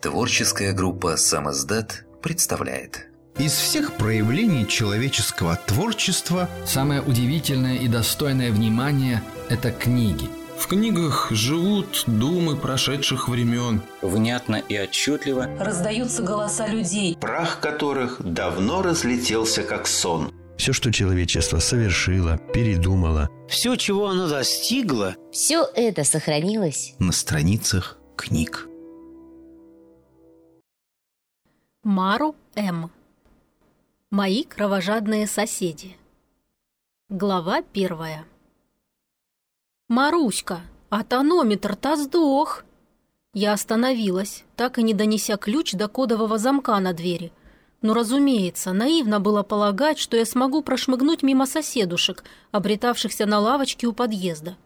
Творческая группа «Самоздат» представляет Из всех проявлений человеческого творчества Самое удивительное и достойное внимания – это книги. В книгах живут думы прошедших времен. Внятно и отчетливо раздаются голоса людей, прах которых давно разлетелся как сон. Все, что человечество совершило, передумало. Все, чего оно достигло. Все это сохранилось на страницах книг. Мару М. Мои кровожадные соседи. Глава первая. «Маруська, а тонометр-то сдох!» Я остановилась, так и не донеся ключ до кодового замка на двери. Но, разумеется, наивно было полагать, что я смогу прошмыгнуть мимо соседушек, обретавшихся на лавочке у подъезда.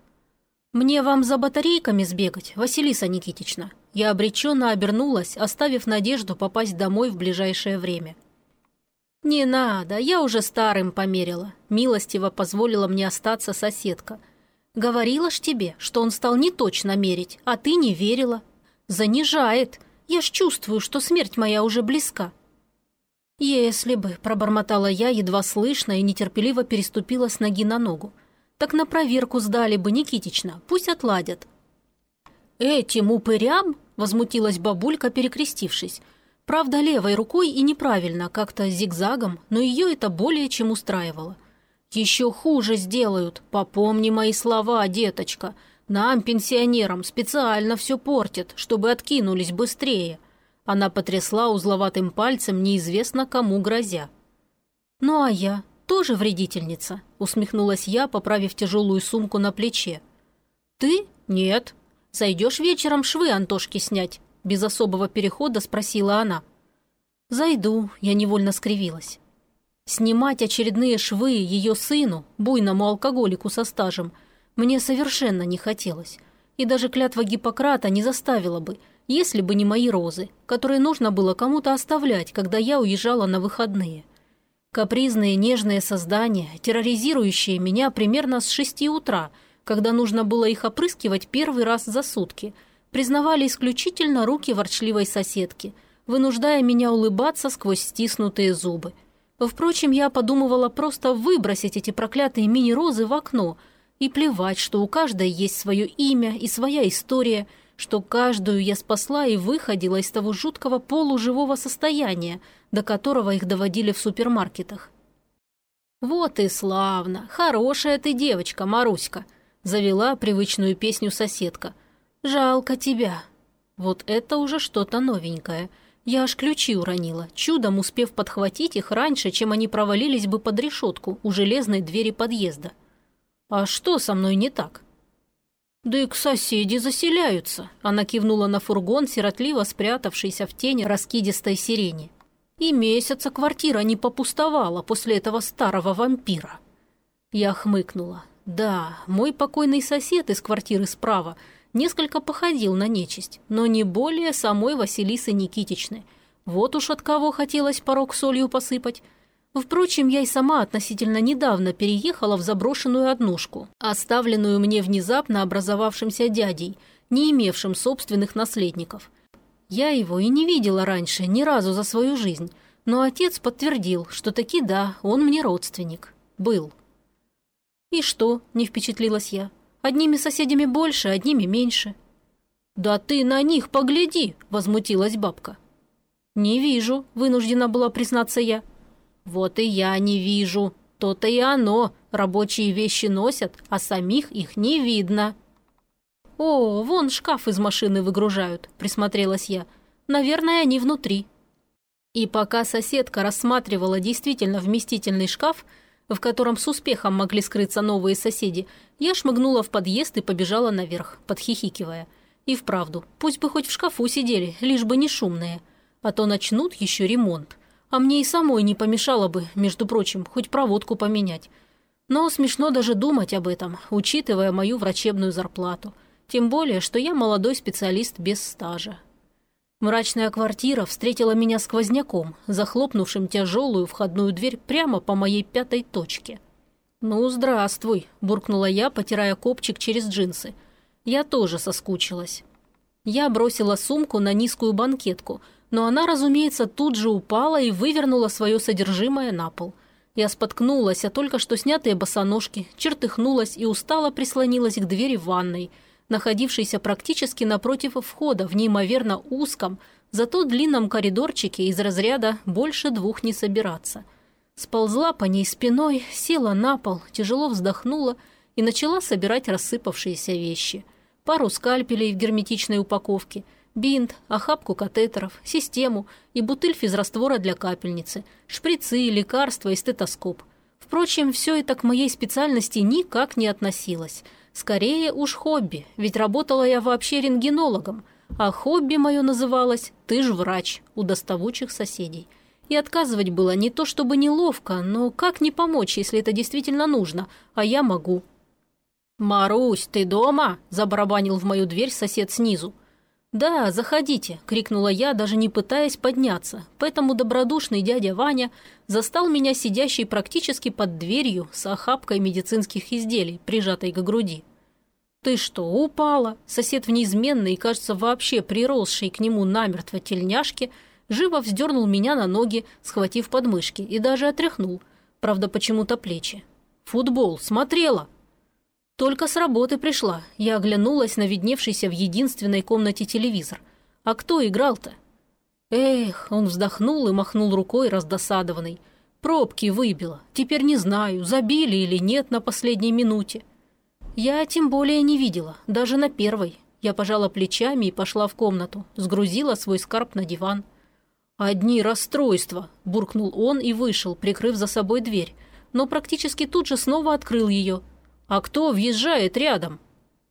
«Мне вам за батарейками сбегать, Василиса Никитична?» Я обреченно обернулась, оставив надежду попасть домой в ближайшее время. «Не надо, я уже старым померила», – милостиво позволила мне остаться соседка. «Говорила ж тебе, что он стал не точно мерить, а ты не верила. Занижает. Я ж чувствую, что смерть моя уже близка». «Если бы», – пробормотала я, едва слышно и нетерпеливо переступила с ноги на ногу. «Так на проверку сдали бы, Никитична, пусть отладят». «Этим упырям?» – возмутилась бабулька, перекрестившись. Правда, левой рукой и неправильно, как-то зигзагом, но ее это более чем устраивало. «Еще хуже сделают, попомни мои слова, деточка. Нам, пенсионерам, специально все портят, чтобы откинулись быстрее». Она потрясла узловатым пальцем, неизвестно кому грозя. «Ну а я тоже вредительница», – усмехнулась я, поправив тяжелую сумку на плече. «Ты? Нет. Зайдешь вечером швы Антошки снять?» Без особого перехода спросила она. «Зайду», – я невольно скривилась. Снимать очередные швы ее сыну, буйному алкоголику со стажем, мне совершенно не хотелось. И даже клятва Гиппократа не заставила бы, если бы не мои розы, которые нужно было кому-то оставлять, когда я уезжала на выходные. Капризные нежные создания, терроризирующие меня примерно с шести утра – когда нужно было их опрыскивать первый раз за сутки, признавали исключительно руки ворчливой соседки, вынуждая меня улыбаться сквозь стиснутые зубы. Впрочем, я подумывала просто выбросить эти проклятые мини-розы в окно и плевать, что у каждой есть свое имя и своя история, что каждую я спасла и выходила из того жуткого полуживого состояния, до которого их доводили в супермаркетах. «Вот и славно! Хорошая ты девочка, Маруська!» Завела привычную песню соседка. «Жалко тебя». Вот это уже что-то новенькое. Я аж ключи уронила, чудом успев подхватить их раньше, чем они провалились бы под решетку у железной двери подъезда. А что со мной не так? «Да и к соседи заселяются», – она кивнула на фургон, сиротливо спрятавшийся в тени раскидистой сирени. «И месяца квартира не попустовала после этого старого вампира». Я хмыкнула. Да, мой покойный сосед из квартиры справа несколько походил на нечисть, но не более самой Василисы Никитичны. Вот уж от кого хотелось порог солью посыпать. Впрочем, я и сама относительно недавно переехала в заброшенную однушку, оставленную мне внезапно образовавшимся дядей, не имевшим собственных наследников. Я его и не видела раньше ни разу за свою жизнь, но отец подтвердил, что таки да, он мне родственник. Был. «И что?» – не впечатлилась я. «Одними соседями больше, одними меньше». «Да ты на них погляди!» – возмутилась бабка. «Не вижу», – вынуждена была признаться я. «Вот и я не вижу. То-то и оно. Рабочие вещи носят, а самих их не видно». «О, вон шкаф из машины выгружают», – присмотрелась я. «Наверное, они внутри». И пока соседка рассматривала действительно вместительный шкаф – в котором с успехом могли скрыться новые соседи, я шмыгнула в подъезд и побежала наверх, подхихикивая. И вправду, пусть бы хоть в шкафу сидели, лишь бы не шумные. А то начнут еще ремонт. А мне и самой не помешало бы, между прочим, хоть проводку поменять. Но смешно даже думать об этом, учитывая мою врачебную зарплату. Тем более, что я молодой специалист без стажа. Мрачная квартира встретила меня сквозняком, захлопнувшим тяжелую входную дверь прямо по моей пятой точке. «Ну, здравствуй», – буркнула я, потирая копчик через джинсы. Я тоже соскучилась. Я бросила сумку на низкую банкетку, но она, разумеется, тут же упала и вывернула свое содержимое на пол. Я споткнулась, а только что снятые босоножки, чертыхнулась и устало прислонилась к двери ванной – находившийся практически напротив входа в неимоверно узком, зато длинном коридорчике из разряда «больше двух не собираться». Сползла по ней спиной, села на пол, тяжело вздохнула и начала собирать рассыпавшиеся вещи. Пару скальпелей в герметичной упаковке, бинт, охапку катетеров, систему и бутыль физраствора для капельницы, шприцы, лекарства и стетоскоп. Впрочем, все это к моей специальности никак не относилось – Скорее уж хобби, ведь работала я вообще рентгенологом, а хобби мое называлось «ты ж врач» у доставучих соседей. И отказывать было не то чтобы неловко, но как не помочь, если это действительно нужно, а я могу. «Марусь, ты дома?» – забарабанил в мою дверь сосед снизу. «Да, заходите», – крикнула я, даже не пытаясь подняться, поэтому добродушный дядя Ваня застал меня сидящей практически под дверью с охапкой медицинских изделий, прижатой к груди. «Ты что, упала?» Сосед в неизменной и, кажется, вообще приросшей к нему намертво тельняшке живо вздернул меня на ноги, схватив подмышки, и даже отряхнул, правда, почему-то плечи. «Футбол, смотрела!» Только с работы пришла. Я оглянулась на видневшийся в единственной комнате телевизор. А кто играл-то? Эх, он вздохнул и махнул рукой раздосадованный. Пробки выбило. Теперь не знаю, забили или нет на последней минуте. Я тем более не видела, даже на первой. Я пожала плечами и пошла в комнату, сгрузила свой скарб на диван. «Одни расстройства», – буркнул он и вышел, прикрыв за собой дверь, но практически тут же снова открыл ее – «А кто въезжает рядом?»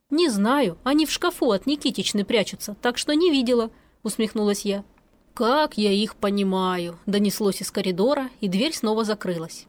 «Не знаю, они в шкафу от Никитичны прячутся, так что не видела», – усмехнулась я. «Как я их понимаю», – донеслось из коридора, и дверь снова закрылась.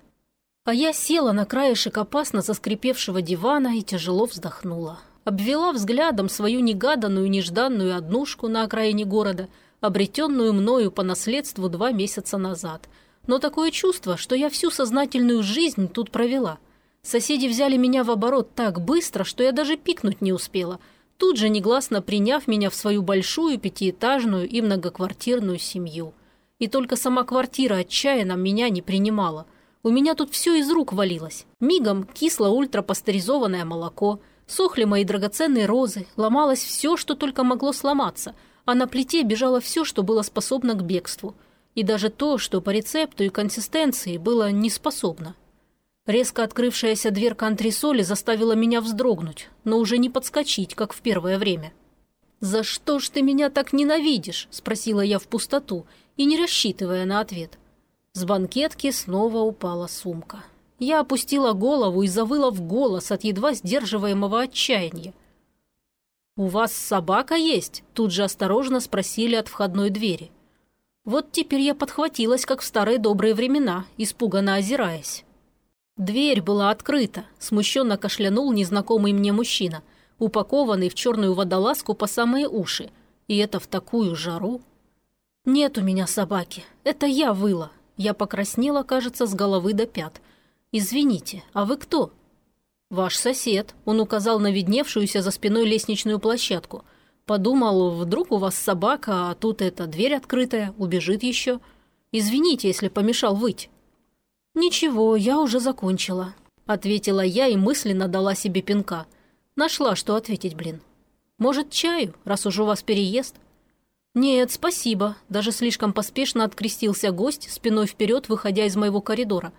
А я села на краешек опасно заскрипевшего дивана и тяжело вздохнула. Обвела взглядом свою негаданную, нежданную однушку на окраине города, обретенную мною по наследству два месяца назад. Но такое чувство, что я всю сознательную жизнь тут провела – Соседи взяли меня в оборот так быстро, что я даже пикнуть не успела, тут же негласно приняв меня в свою большую пятиэтажную и многоквартирную семью. И только сама квартира отчаянно меня не принимала. У меня тут все из рук валилось. Мигом кисло ультрапастеризованное молоко, сохли мои драгоценные розы, ломалось все, что только могло сломаться, а на плите бежало все, что было способно к бегству. И даже то, что по рецепту и консистенции было не способно. Резко открывшаяся дверка антресоли заставила меня вздрогнуть, но уже не подскочить, как в первое время. «За что ж ты меня так ненавидишь?» – спросила я в пустоту и не рассчитывая на ответ. С банкетки снова упала сумка. Я опустила голову и завыла в голос от едва сдерживаемого отчаяния. «У вас собака есть?» – тут же осторожно спросили от входной двери. Вот теперь я подхватилась, как в старые добрые времена, испуганно озираясь. Дверь была открыта, смущенно кашлянул незнакомый мне мужчина, упакованный в черную водолазку по самые уши. И это в такую жару. «Нет у меня собаки. Это я выла. Я покраснела, кажется, с головы до пят. Извините, а вы кто?» «Ваш сосед», — он указал на видневшуюся за спиной лестничную площадку. «Подумал, вдруг у вас собака, а тут эта дверь открытая, убежит еще. Извините, если помешал выйти». «Ничего, я уже закончила», – ответила я и мысленно дала себе пинка. Нашла, что ответить, блин. «Может, чаю, раз уж у вас переезд?» «Нет, спасибо», – даже слишком поспешно открестился гость, спиной вперед, выходя из моего коридора.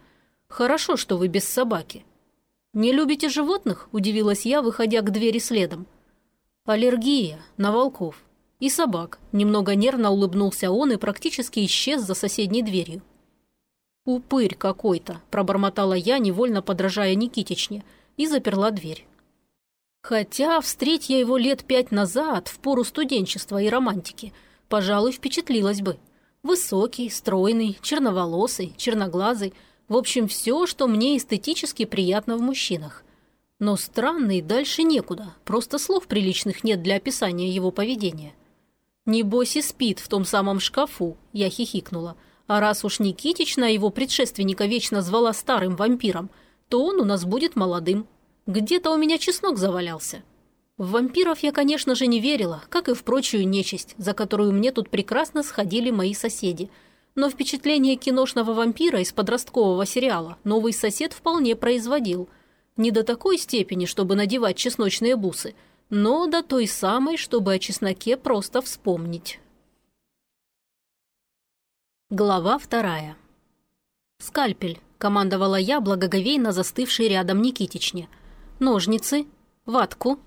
«Хорошо, что вы без собаки». «Не любите животных?» – удивилась я, выходя к двери следом. «Аллергия на волков и собак», – немного нервно улыбнулся он и практически исчез за соседней дверью. «Упырь какой-то», – пробормотала я, невольно подражая Никитичне, и заперла дверь. Хотя, встреть я его лет пять назад, в пору студенчества и романтики, пожалуй, впечатлилась бы. Высокий, стройный, черноволосый, черноглазый, в общем, все, что мне эстетически приятно в мужчинах. Но странный дальше некуда, просто слов приличных нет для описания его поведения. «Небось и спит в том самом шкафу», – я хихикнула. «А раз уж Никитична его предшественника вечно звала старым вампиром, то он у нас будет молодым. Где-то у меня чеснок завалялся». В вампиров я, конечно же, не верила, как и в прочую нечисть, за которую мне тут прекрасно сходили мои соседи. Но впечатление киношного вампира из подросткового сериала новый сосед вполне производил. Не до такой степени, чтобы надевать чесночные бусы, но до той самой, чтобы о чесноке просто вспомнить. Глава вторая. «Скальпель», — командовала я, благоговейно застывшей рядом Никитичне. «Ножницы, ватку,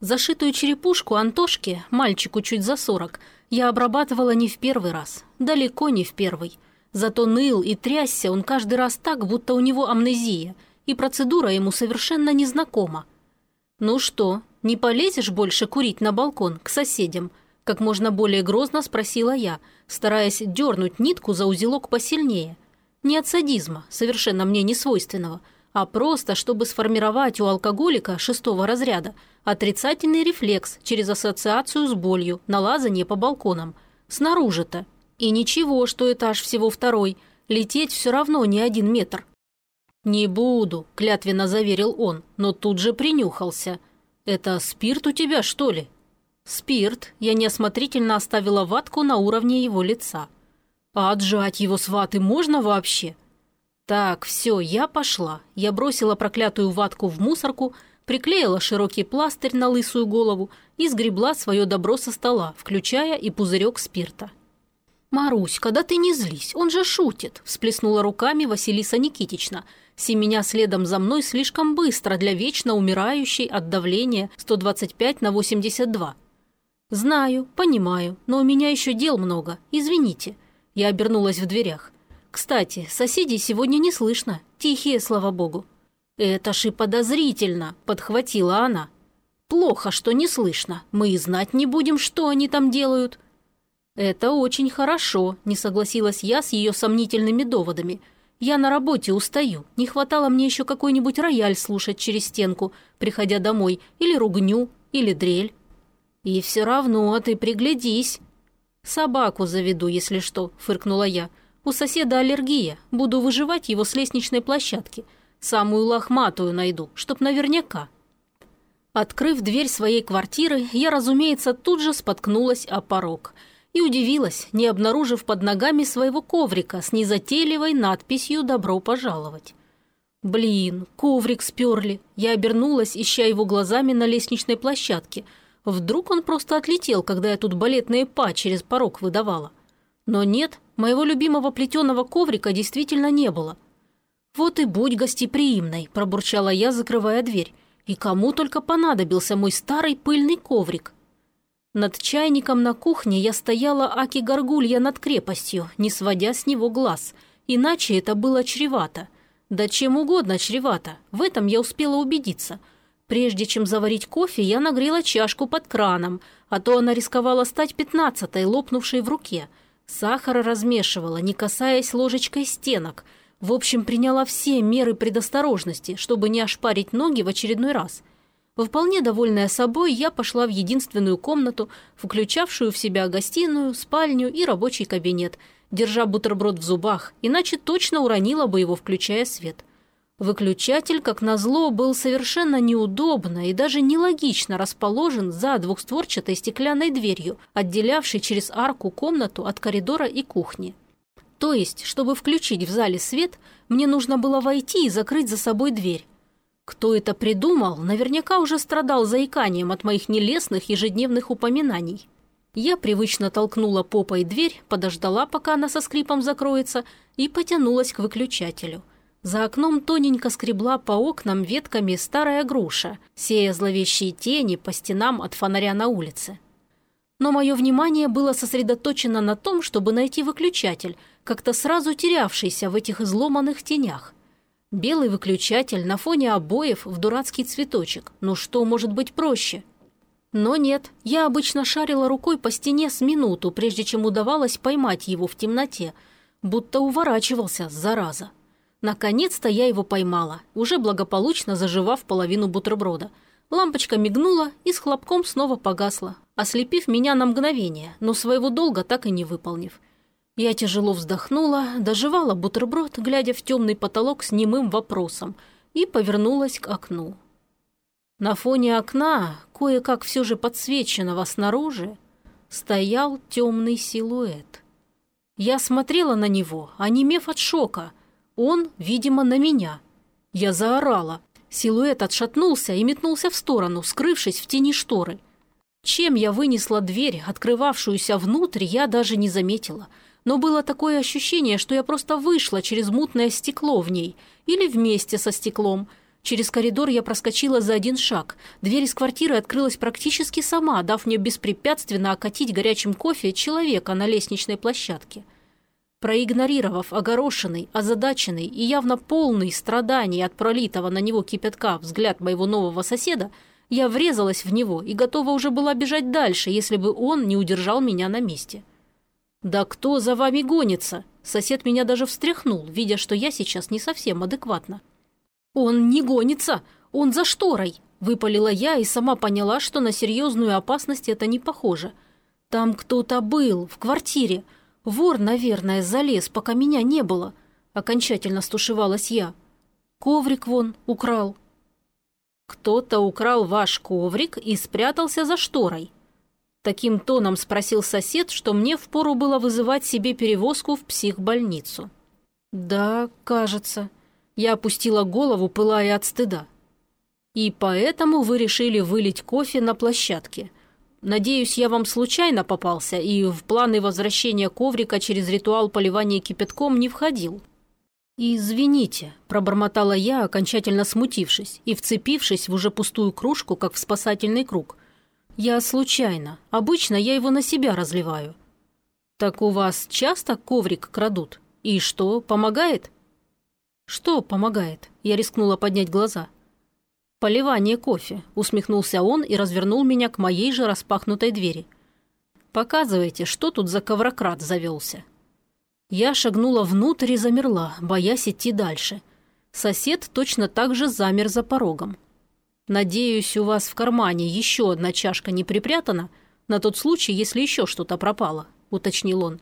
Зашитую черепушку Антошке, мальчику чуть за сорок, я обрабатывала не в первый раз, далеко не в первый. Зато ныл и трясся он каждый раз так, будто у него амнезия, и процедура ему совершенно незнакома. «Ну что, не полезешь больше курить на балкон к соседям?» Как можно более грозно спросила я, стараясь дернуть нитку за узелок посильнее. Не от садизма, совершенно мне не свойственного – а просто, чтобы сформировать у алкоголика шестого разряда отрицательный рефлекс через ассоциацию с болью на лазание по балконам. Снаружи-то. И ничего, что этаж всего второй. Лететь все равно не один метр. «Не буду», – клятвенно заверил он, но тут же принюхался. «Это спирт у тебя, что ли?» «Спирт». Я неосмотрительно оставила ватку на уровне его лица. «А отжать его с ваты можно вообще?» «Так, все, я пошла». Я бросила проклятую ватку в мусорку, приклеила широкий пластырь на лысую голову и сгребла свое добро со стола, включая и пузырек спирта. «Марусь, когда ты не злись, он же шутит», – всплеснула руками Василиса Никитична, семеня следом за мной слишком быстро для вечно умирающей от давления 125 на 82. «Знаю, понимаю, но у меня еще дел много, извините». Я обернулась в дверях. Кстати, соседей сегодня не слышно. Тихие, слава богу. Это ж и подозрительно, подхватила она. Плохо, что не слышно. Мы и знать не будем, что они там делают. Это очень хорошо, не согласилась я с ее сомнительными доводами. Я на работе устаю. Не хватало мне еще какой-нибудь рояль слушать через стенку, приходя домой, или ругню, или дрель. И все равно ты приглядись. Собаку заведу, если что, фыркнула я. У соседа аллергия. Буду выживать его с лестничной площадки. Самую лохматую найду, чтоб наверняка. Открыв дверь своей квартиры, я, разумеется, тут же споткнулась о порог. И удивилась, не обнаружив под ногами своего коврика с незатейливой надписью «Добро пожаловать». Блин, коврик сперли. Я обернулась, ища его глазами на лестничной площадке. Вдруг он просто отлетел, когда я тут балетные па через порог выдавала. Но нет, моего любимого плетеного коврика действительно не было. «Вот и будь гостеприимной», – пробурчала я, закрывая дверь. «И кому только понадобился мой старый пыльный коврик?» Над чайником на кухне я стояла аки-горгулья над крепостью, не сводя с него глаз. Иначе это было чревато. Да чем угодно чревато, в этом я успела убедиться. Прежде чем заварить кофе, я нагрела чашку под краном, а то она рисковала стать пятнадцатой, лопнувшей в руке – Сахара размешивала, не касаясь ложечкой стенок. В общем, приняла все меры предосторожности, чтобы не ошпарить ноги в очередной раз. Вполне довольная собой, я пошла в единственную комнату, включавшую в себя гостиную, спальню и рабочий кабинет, держа бутерброд в зубах, иначе точно уронила бы его, включая свет. Выключатель, как назло, был совершенно неудобно и даже нелогично расположен за двухстворчатой стеклянной дверью, отделявшей через арку комнату от коридора и кухни. То есть, чтобы включить в зале свет, мне нужно было войти и закрыть за собой дверь. Кто это придумал, наверняка уже страдал заиканием от моих нелестных ежедневных упоминаний. Я привычно толкнула попой дверь, подождала, пока она со скрипом закроется, и потянулась к выключателю – за окном тоненько скребла по окнам ветками старая груша, сея зловещие тени по стенам от фонаря на улице. Но мое внимание было сосредоточено на том, чтобы найти выключатель, как-то сразу терявшийся в этих изломанных тенях. Белый выключатель на фоне обоев в дурацкий цветочек. Ну что может быть проще? Но нет, я обычно шарила рукой по стене с минуту, прежде чем удавалось поймать его в темноте, будто уворачивался, зараза. Наконец-то я его поймала, уже благополучно заживав половину бутерброда. Лампочка мигнула и с хлопком снова погасла. ослепив меня на мгновение, но своего долга так и не выполнив. Я тяжело вздохнула, доживала бутерброд, глядя в темный потолок с немым вопросом, и повернулась к окну. На фоне окна, кое-как все же подсвеченного снаружи, стоял темный силуэт. Я смотрела на него, онемев от шока. Он, видимо, на меня. Я заорала. Силуэт отшатнулся и метнулся в сторону, скрывшись в тени шторы. Чем я вынесла дверь, открывавшуюся внутрь, я даже не заметила. Но было такое ощущение, что я просто вышла через мутное стекло в ней или вместе со стеклом – Через коридор я проскочила за один шаг. Дверь из квартиры открылась практически сама, дав мне беспрепятственно окатить горячим кофе человека на лестничной площадке. Проигнорировав огорошенный, озадаченный и явно полный страданий от пролитого на него кипятка взгляд моего нового соседа, я врезалась в него и готова уже была бежать дальше, если бы он не удержал меня на месте. «Да кто за вами гонится?» Сосед меня даже встряхнул, видя, что я сейчас не совсем адекватна. «Он не гонится! Он за шторой!» – выпалила я и сама поняла, что на серьезную опасность это не похоже. «Там кто-то был, в квартире. Вор, наверное, залез, пока меня не было». Окончательно стушевалась я. «Коврик вон украл». «Кто-то украл ваш коврик и спрятался за шторой». Таким тоном спросил сосед, что мне впору было вызывать себе перевозку в психбольницу. «Да, кажется», я опустила голову, пылая от стыда. И поэтому вы решили вылить кофе на площадке. Надеюсь, я вам случайно попался и в планы возвращения коврика через ритуал поливания кипятком не входил. «Извините», – пробормотала я, окончательно смутившись и вцепившись в уже пустую кружку, как в спасательный круг. «Я случайно. Обычно я его на себя разливаю». «Так у вас часто коврик крадут? И что, помогает?» «Что помогает?» Я рискнула поднять глаза. «Поливание кофе», – усмехнулся он и развернул меня к моей же распахнутой двери. «Показывайте, что тут за коврократ завелся». Я шагнула внутрь и замерла, боясь идти дальше. Сосед точно так же замер за порогом. «Надеюсь, у вас в кармане еще одна чашка не припрятана, на тот случай, если еще что-то пропало», – уточнил он.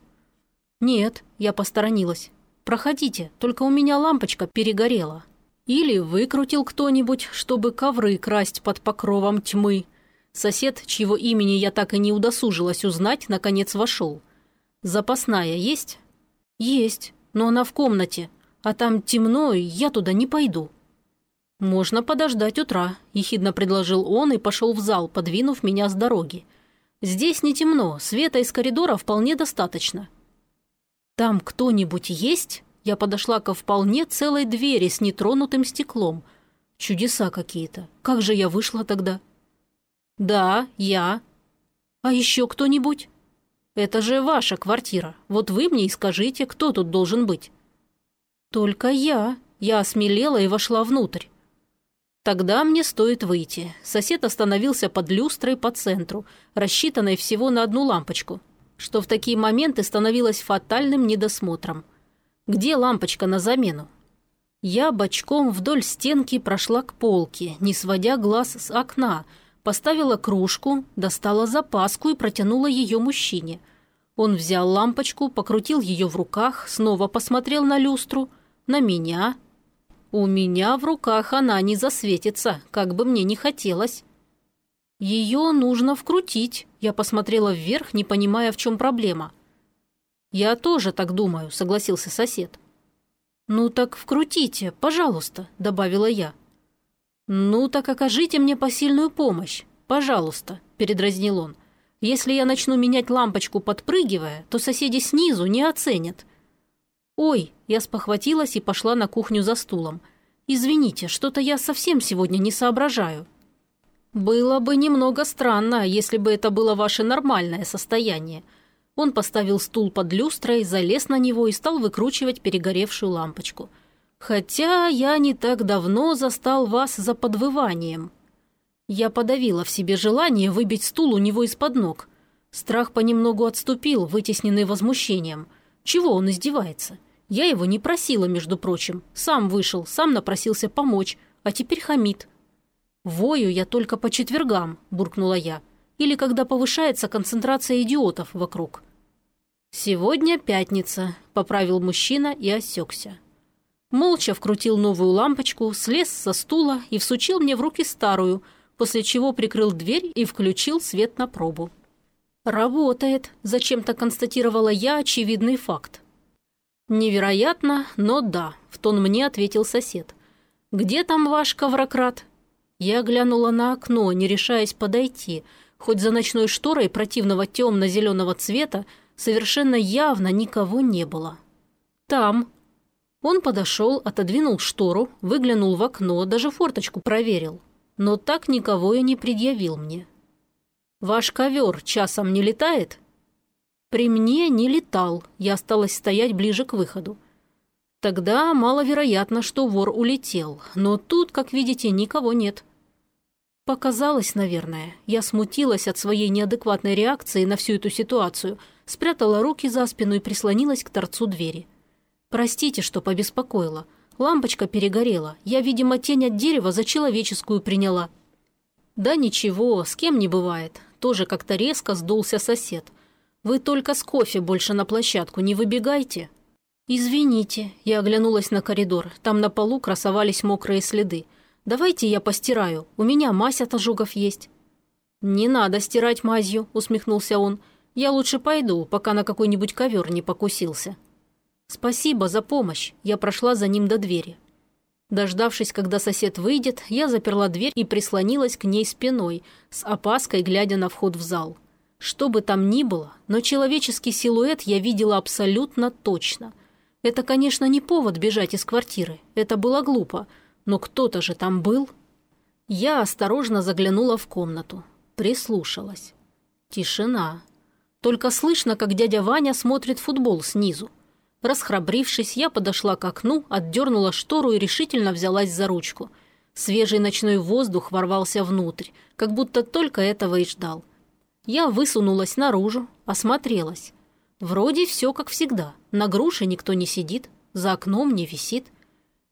«Нет», – я посторонилась. Проходите, только у меня лампочка перегорела. Или выкрутил кто-нибудь, чтобы ковры красть под покровом тьмы. Сосед, чьего имени я так и не удосужилась узнать, наконец вошел. Запасная есть? Есть, но она в комнате. А там темно, и я туда не пойду. «Можно подождать утра», – ехидно предложил он и пошел в зал, подвинув меня с дороги. «Здесь не темно, света из коридора вполне достаточно. «Там кто-нибудь есть?» Я подошла ко вполне целой двери с нетронутым стеклом. Чудеса какие-то. Как же я вышла тогда? «Да, я». «А еще кто-нибудь?» «Это же ваша квартира. Вот вы мне и скажите, кто тут должен быть». «Только я». Я осмелела и вошла внутрь. Тогда мне стоит выйти. Сосед остановился под люстрой по центру, рассчитанной всего на одну лампочку что в такие моменты становилось фатальным недосмотром. Где лампочка на замену? Я бочком вдоль стенки прошла к полке, не сводя глаз с окна, поставила кружку, достала запаску и протянула ее мужчине. Он взял лампочку, покрутил ее в руках, снова посмотрел на люстру, на меня. У меня в руках она не засветится, как бы мне не хотелось. Ее нужно вкрутить. Я посмотрела вверх, не понимая, в чем проблема. «Я тоже так думаю», — согласился сосед. «Ну так вкрутите, пожалуйста», — добавила я. «Ну так окажите мне посильную помощь, пожалуйста», — передразнил он. «Если я начну менять лампочку, подпрыгивая, то соседи снизу не оценят». «Ой», — я спохватилась и пошла на кухню за стулом. «Извините, что-то я совсем сегодня не соображаю». «Было бы немного странно, если бы это было ваше нормальное состояние». Он поставил стул под люстрой, залез на него и стал выкручивать перегоревшую лампочку. «Хотя я не так давно застал вас за подвыванием». Я подавила в себе желание выбить стул у него из-под ног. Страх понемногу отступил, вытесненный возмущением. Чего он издевается? Я его не просила, между прочим. Сам вышел, сам напросился помочь, а теперь хамит. «Вою я только по четвергам», – буркнула я. Или когда повышается концентрация идиотов вокруг. «Сегодня пятница», – поправил мужчина и осекся. Молча вкрутил новую лампочку, слез со стула и всучил мне в руки старую, после чего прикрыл дверь и включил свет на пробу. «Работает», – зачем-то констатировала я очевидный факт. «Невероятно, но да», – в тон мне ответил сосед. «Где там ваш коврократ?» Я глянула на окно, не решаясь подойти, хоть за ночной шторой противного темно-зеленого цвета совершенно явно никого не было. «Там». Он подошел, отодвинул штору, выглянул в окно, даже форточку проверил, но так никого и не предъявил мне. «Ваш ковер часом не летает?» При мне не летал, я осталась стоять ближе к выходу. Тогда маловероятно, что вор улетел, но тут, как видите, никого нет. Показалось, наверное. Я смутилась от своей неадекватной реакции на всю эту ситуацию, спрятала руки за спину и прислонилась к торцу двери. Простите, что побеспокоила. Лампочка перегорела. Я, видимо, тень от дерева за человеческую приняла. Да ничего, с кем не бывает. Тоже как-то резко сдулся сосед – вы только с кофе больше на площадку не выбегайте». «Извините», – я оглянулась на коридор. Там на полу красовались мокрые следы. «Давайте я постираю. У меня мазь от ожогов есть». «Не надо стирать мазью», – усмехнулся он. «Я лучше пойду, пока на какой-нибудь ковер не покусился». «Спасибо за помощь». Я прошла за ним до двери. Дождавшись, когда сосед выйдет, я заперла дверь и прислонилась к ней спиной, с опаской глядя на вход в зал. Что бы там ни было, но человеческий силуэт я видела абсолютно точно. Это, конечно, не повод бежать из квартиры. Это было глупо. Но кто-то же там был. Я осторожно заглянула в комнату. Прислушалась. Тишина. Только слышно, как дядя Ваня смотрит футбол снизу. Расхрабрившись, я подошла к окну, отдернула штору и решительно взялась за ручку. Свежий ночной воздух ворвался внутрь, как будто только этого и ждал. Я высунулась наружу, осмотрелась. Вроде все как всегда. На груше никто не сидит, за окном не висит.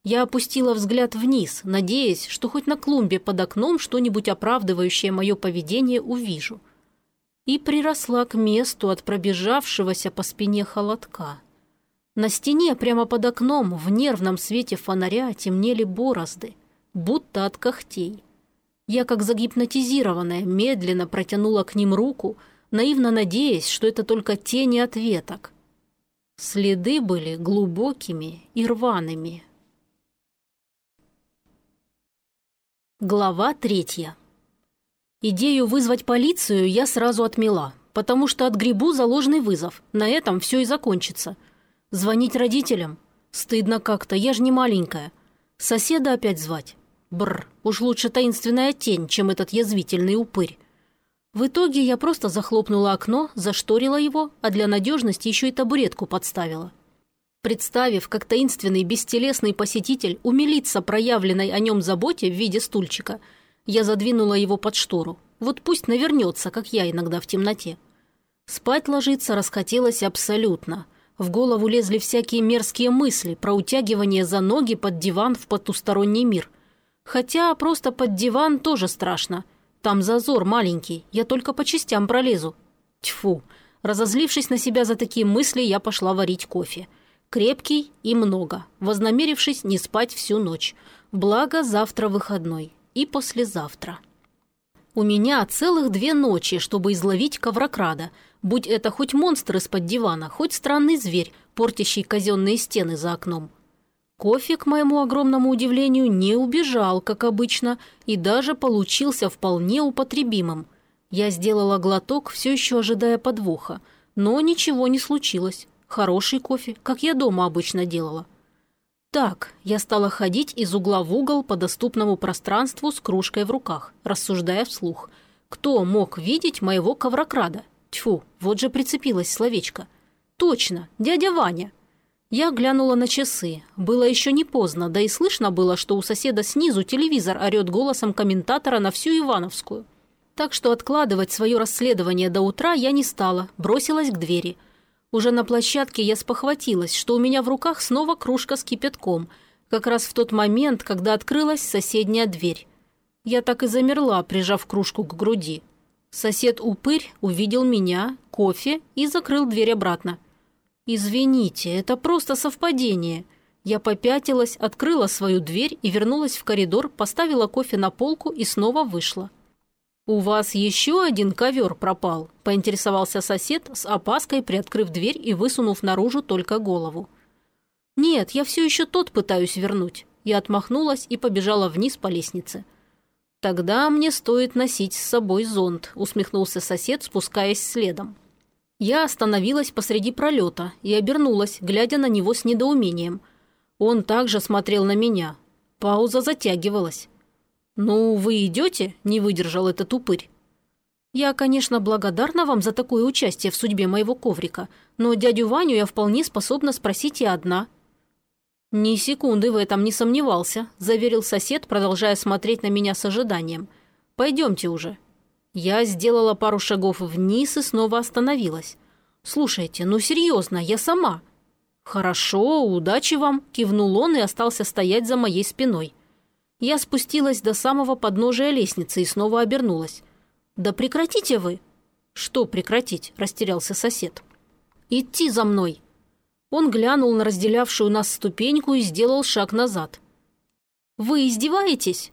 Я опустила взгляд вниз, надеясь, что хоть на клумбе под окном что-нибудь оправдывающее мое поведение увижу. И приросла к месту от пробежавшегося по спине холодка. На стене прямо под окном в нервном свете фонаря темнели борозды, будто от когтей. Я, как загипнотизированная, медленно протянула к ним руку, наивно надеясь, что это только тени ответок. Следы были глубокими и рваными. Глава третья. Идею вызвать полицию я сразу отмела, потому что от грибу заложенный вызов. На этом все и закончится. Звонить родителям? Стыдно как-то, я же не маленькая. Соседа опять звать? Бр, уж лучше таинственная тень, чем этот язвительный упырь. В итоге я просто захлопнула окно, зашторила его, а для надежности еще и табуретку подставила. Представив, как таинственный бестелесный посетитель умилится проявленной о нем заботе в виде стульчика, я задвинула его под штору. Вот пусть навернется, как я иногда в темноте. Спать ложиться расхотелось абсолютно. В голову лезли всякие мерзкие мысли про утягивание за ноги под диван в потусторонний мир – Хотя просто под диван тоже страшно. Там зазор маленький, я только по частям пролезу. Тьфу. Разозлившись на себя за такие мысли, я пошла варить кофе. Крепкий и много, вознамерившись не спать всю ночь. Благо, завтра выходной. И послезавтра. У меня целых две ночи, чтобы изловить коврокрада. Будь это хоть монстр из-под дивана, хоть странный зверь, портящий казенные стены за окном. Кофе, к моему огромному удивлению, не убежал, как обычно, и даже получился вполне употребимым. Я сделала глоток, все еще ожидая подвоха, но ничего не случилось. Хороший кофе, как я дома обычно делала. Так, я стала ходить из угла в угол по доступному пространству с кружкой в руках, рассуждая вслух. Кто мог видеть моего коврокрада? Тьфу, вот же прицепилось словечко. Точно, дядя Ваня. Я глянула на часы. Было еще не поздно, да и слышно было, что у соседа снизу телевизор орет голосом комментатора на всю Ивановскую. Так что откладывать свое расследование до утра я не стала, бросилась к двери. Уже на площадке я спохватилась, что у меня в руках снова кружка с кипятком, как раз в тот момент, когда открылась соседняя дверь. Я так и замерла, прижав кружку к груди. Сосед-упырь увидел меня, кофе и закрыл дверь обратно. «Извините, это просто совпадение». Я попятилась, открыла свою дверь и вернулась в коридор, поставила кофе на полку и снова вышла. «У вас еще один ковер пропал?» – поинтересовался сосед с опаской, приоткрыв дверь и высунув наружу только голову. «Нет, я все еще тот пытаюсь вернуть». Я отмахнулась и побежала вниз по лестнице. «Тогда мне стоит носить с собой зонт», – усмехнулся сосед, спускаясь следом. Я остановилась посреди пролета и обернулась, глядя на него с недоумением. Он также смотрел на меня. Пауза затягивалась. «Ну, вы идете?» – не выдержал этот упырь. «Я, конечно, благодарна вам за такое участие в судьбе моего коврика, но дядю Ваню я вполне способна спросить и одна». «Ни секунды в этом не сомневался», – заверил сосед, продолжая смотреть на меня с ожиданием. «Пойдемте уже». Я сделала пару шагов вниз и снова остановилась. «Слушайте, ну серьезно, я сама». «Хорошо, удачи вам», – кивнул он и остался стоять за моей спиной. Я спустилась до самого подножия лестницы и снова обернулась. «Да прекратите вы!» «Что прекратить?» – растерялся сосед. «Идти за мной!» Он глянул на разделявшую нас ступеньку и сделал шаг назад. «Вы издеваетесь?»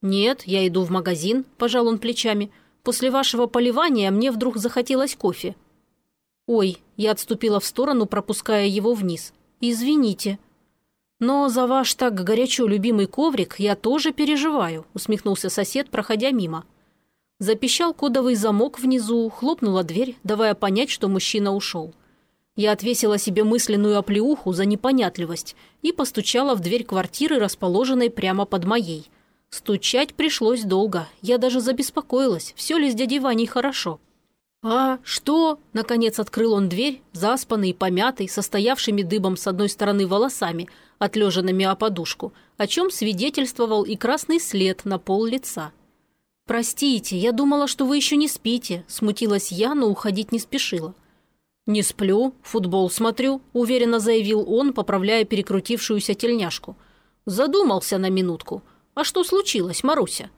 «Нет, я иду в магазин», – пожал он плечами. «После вашего поливания мне вдруг захотелось кофе». «Ой», – я отступила в сторону, пропуская его вниз. «Извините». «Но за ваш так горячо любимый коврик я тоже переживаю», усмехнулся сосед, проходя мимо. Запищал кодовый замок внизу, хлопнула дверь, давая понять, что мужчина ушел. Я отвесила себе мысленную оплеуху за непонятливость и постучала в дверь квартиры, расположенной прямо под моей. Стучать пришлось долго, я даже забеспокоилась, все ли с дядей Ваней хорошо. «А, что?» – наконец открыл он дверь, заспанный помятый, состоявшими дыбом с одной стороны волосами, отлеженными о подушку, о чем свидетельствовал и красный след на пол лица. «Простите, я думала, что вы еще не спите», – смутилась я, но уходить не спешила. «Не сплю, футбол смотрю», – уверенно заявил он, поправляя перекрутившуюся тельняшку. «Задумался на минутку. А что случилось, Маруся?»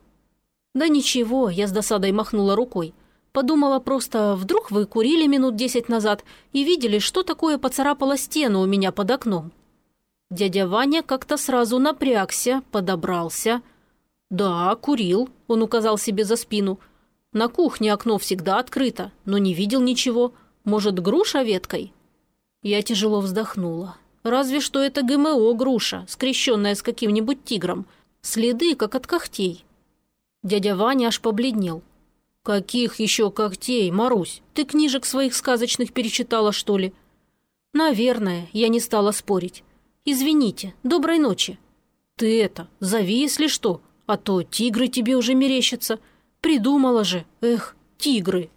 «Да ничего», – я с досадой махнула рукой. Подумала просто, вдруг вы курили минут десять назад и видели, что такое поцарапало стену у меня под окном. Дядя Ваня как-то сразу напрягся, подобрался. «Да, курил», – он указал себе за спину. «На кухне окно всегда открыто, но не видел ничего. Может, груша веткой?» Я тяжело вздохнула. «Разве что это ГМО груша, скрещенная с каким-нибудь тигром. Следы, как от когтей». Дядя Ваня аж побледнел. «Каких еще когтей, Марусь? Ты книжек своих сказочных перечитала, что ли?» «Наверное», я не стала спорить. «Извините, доброй ночи». «Ты это, зови, если что, а то тигры тебе уже мерещатся. Придумала же, эх, тигры».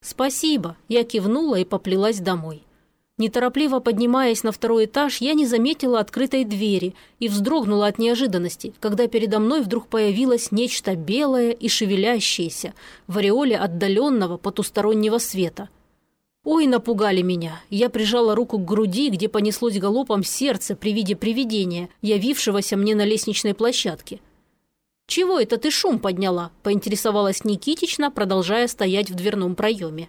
«Спасибо», я кивнула и поплелась домой. Неторопливо поднимаясь на второй этаж, я не заметила открытой двери и вздрогнула от неожиданности, когда передо мной вдруг появилось нечто белое и шевелящееся в ореоле отдаленного потустороннего света. Ой, напугали меня. Я прижала руку к груди, где понеслось галопом сердце при виде привидения, явившегося мне на лестничной площадке. «Чего это ты шум подняла?» – поинтересовалась Никитична, продолжая стоять в дверном проеме.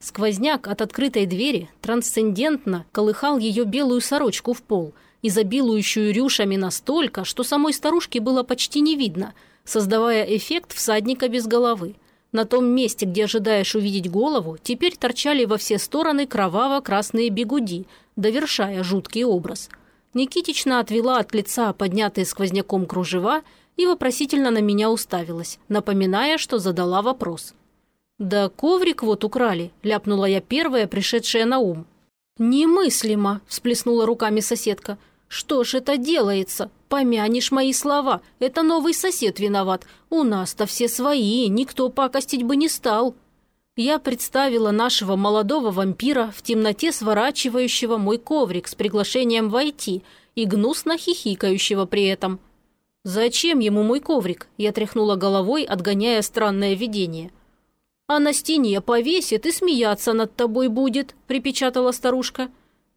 Сквозняк от открытой двери трансцендентно колыхал ее белую сорочку в пол, изобилующую рюшами настолько, что самой старушке было почти не видно, создавая эффект всадника без головы. На том месте, где ожидаешь увидеть голову, теперь торчали во все стороны кроваво-красные бегуди, довершая жуткий образ. Никитична отвела от лица поднятые сквозняком кружева и вопросительно на меня уставилась, напоминая, что задала вопрос – «Да коврик вот украли», – ляпнула я первая, пришедшая на ум. «Немыслимо», – всплеснула руками соседка. «Что ж это делается? Помянешь мои слова. Это новый сосед виноват. У нас-то все свои, никто пакостить бы не стал». Я представила нашего молодого вампира в темноте сворачивающего мой коврик с приглашением войти и гнусно хихикающего при этом. «Зачем ему мой коврик?» Я тряхнула головой, отгоняя странное видение – «А на стене повесит и смеяться над тобой будет», – припечатала старушка.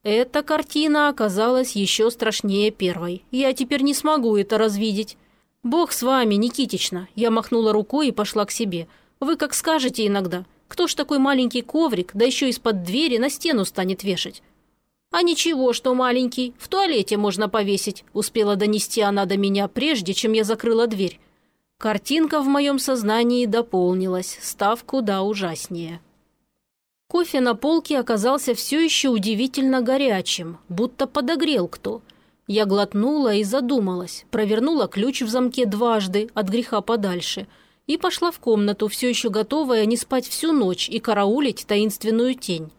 Эта картина оказалась еще страшнее первой. Я теперь не смогу это развидеть. «Бог с вами, Никитична!» Я махнула рукой и пошла к себе. Вы как скажете иногда. Кто ж такой маленький коврик, да еще из-под двери на стену станет вешать? «А ничего, что маленький, в туалете можно повесить», успела донести она до меня, прежде чем я закрыла дверь. Картинка в моем сознании дополнилась, став куда ужаснее. Кофе на полке оказался все еще удивительно горячим, будто подогрел кто. Я глотнула и задумалась, провернула ключ в замке дважды, от греха подальше, и пошла в комнату, все еще готовая не спать всю ночь и караулить таинственную тень.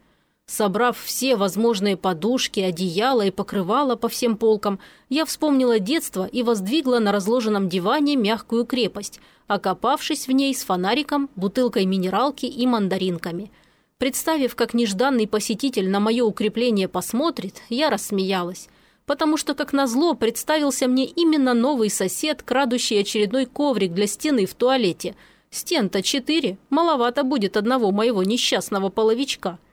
Собрав все возможные подушки, одеяла и покрывала по всем полкам, я вспомнила детство и воздвигла на разложенном диване мягкую крепость, окопавшись в ней с фонариком, бутылкой минералки и мандаринками. Представив, как нежданный посетитель на мое укрепление посмотрит, я рассмеялась, потому что, как назло, представился мне именно новый сосед, крадущий очередной коврик для стены в туалете. Стен-то четыре, маловато будет одного моего несчастного половичка –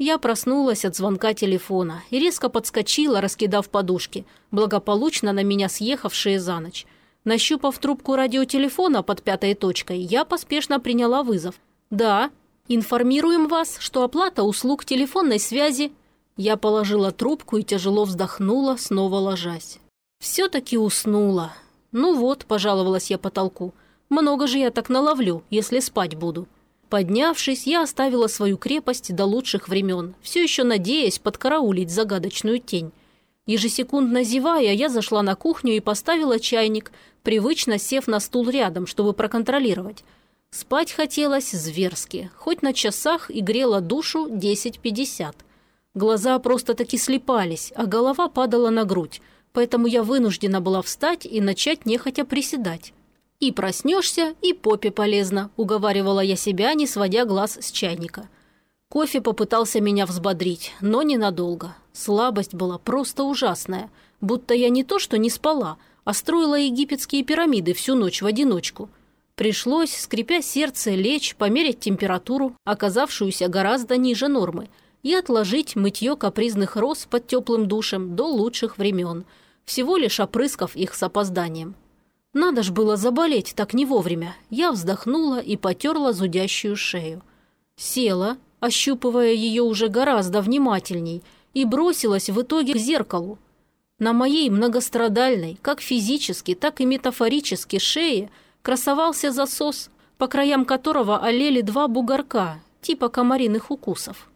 я проснулась от звонка телефона и резко подскочила, раскидав подушки, благополучно на меня съехавшие за ночь. Нащупав трубку радиотелефона под пятой точкой, я поспешно приняла вызов. «Да, информируем вас, что оплата услуг телефонной связи...» Я положила трубку и тяжело вздохнула, снова ложась. «Все-таки уснула. Ну вот», – пожаловалась я потолку, – «много же я так наловлю, если спать буду». Поднявшись, я оставила свою крепость до лучших времен, все еще надеясь подкараулить загадочную тень. Ежесекундно зевая, я зашла на кухню и поставила чайник, привычно сев на стул рядом, чтобы проконтролировать. Спать хотелось зверски, хоть на часах и грела душу 10.50. Глаза просто-таки слепались, а голова падала на грудь, поэтому я вынуждена была встать и начать нехотя приседать. «И проснешься, и попе полезно», – уговаривала я себя, не сводя глаз с чайника. Кофе попытался меня взбодрить, но ненадолго. Слабость была просто ужасная, будто я не то что не спала, а строила египетские пирамиды всю ночь в одиночку. Пришлось, скрипя сердце, лечь, померить температуру, оказавшуюся гораздо ниже нормы, и отложить мытье капризных роз под теплым душем до лучших времен, всего лишь опрыскав их с опозданием. Надо ж было заболеть так не вовремя. Я вздохнула и потерла зудящую шею. Села, ощупывая ее уже гораздо внимательней, и бросилась в итоге к зеркалу. На моей многострадальной, как физически, так и метафорически шее красовался засос, по краям которого олели два бугорка, типа комариных укусов.